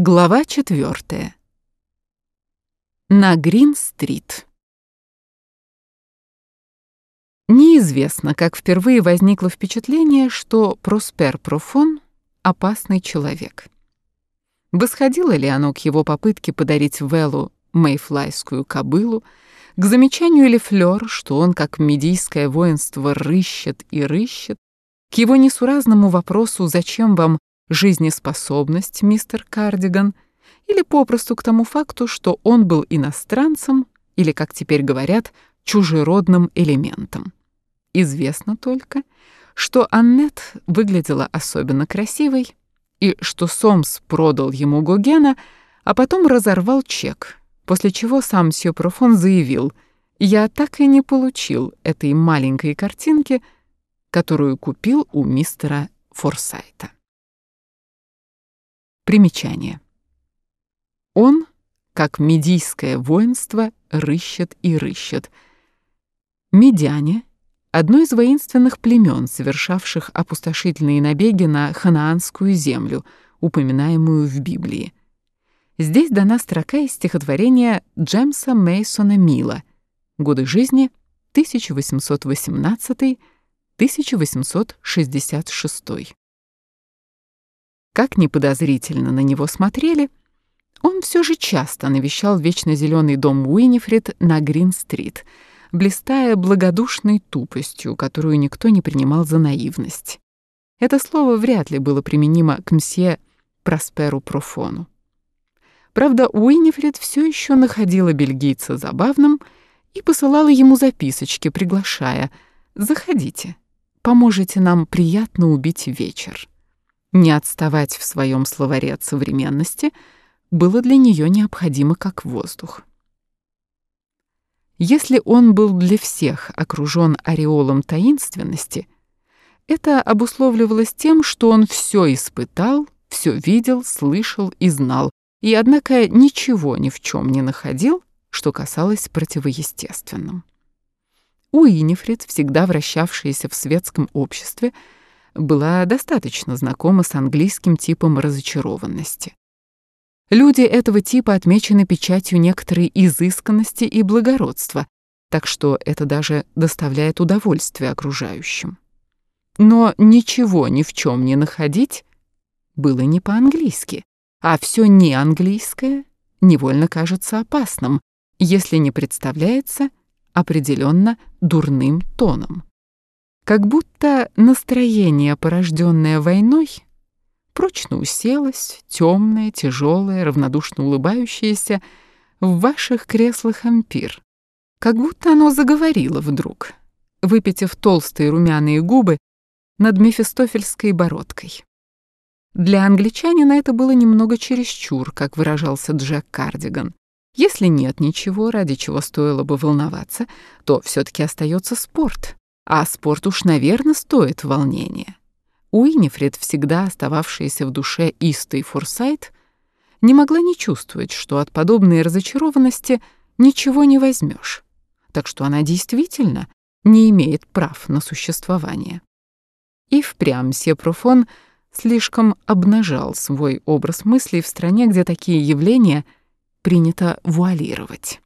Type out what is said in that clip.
Глава четвертая. На Грин-стрит. Неизвестно, как впервые возникло впечатление, что Проспер Профон — опасный человек. Восходило ли оно к его попытке подарить Веллу мейфлайскую кобылу, к замечанию ли Флёр, что он, как медийское воинство, рыщет и рыщет, к его несуразному вопросу «Зачем вам жизнеспособность, мистер Кардиган, или попросту к тому факту, что он был иностранцем, или, как теперь говорят, чужеродным элементом. Известно только, что Аннет выглядела особенно красивой, и что Сомс продал ему Гогена, а потом разорвал чек, после чего сам Сё Профон заявил «Я так и не получил этой маленькой картинки, которую купил у мистера Форсайта». Примечание. Он, как медийское воинство, рыщет и рыщет. Медяне — одно из воинственных племен, совершавших опустошительные набеги на ханаанскую землю, упоминаемую в Библии. Здесь дана строка из стихотворения Джемса Мейсона Мила «Годы жизни 1818-1866». Как ни подозрительно на него смотрели, он все же часто навещал вечно зеленый дом Уинифрид на Грин-стрит, блистая благодушной тупостью, которую никто не принимал за наивность. Это слово вряд ли было применимо к мсье Просперу Профону. Правда, Уинифрид все еще находила бельгийца забавным и посылала ему записочки, приглашая «Заходите, поможете нам приятно убить вечер». Не отставать в своем словаре от современности было для нее необходимо как воздух. Если он был для всех окружен ореолом таинственности, это обусловливалось тем, что он все испытал, все видел, слышал и знал, и, однако, ничего ни в чем не находил, что касалось противоестественным. Уинифрид, всегда вращавшаяся в светском обществе, была достаточно знакома с английским типом разочарованности. Люди этого типа отмечены печатью некоторой изысканности и благородства, так что это даже доставляет удовольствие окружающим. Но ничего ни в чем не находить было не по-английски, а все не английское невольно кажется опасным, если не представляется определенно дурным тоном. Как будто настроение, порожденное войной, прочно уселось, темное, тяжелое, равнодушно улыбающееся, в ваших креслах ампир. Как будто оно заговорило вдруг, выпитив толстые румяные губы над мефистофельской бородкой. Для англичанина это было немного чересчур, как выражался Джек Кардиган. Если нет ничего, ради чего стоило бы волноваться, то все таки остается спорт — а спорт уж, наверное, стоит волнения. Уинифред, всегда остававшаяся в душе истой Форсайт, не могла не чувствовать, что от подобной разочарованности ничего не возьмешь, так что она действительно не имеет прав на существование. И впрямь Сепрофон слишком обнажал свой образ мыслей в стране, где такие явления принято вуалировать.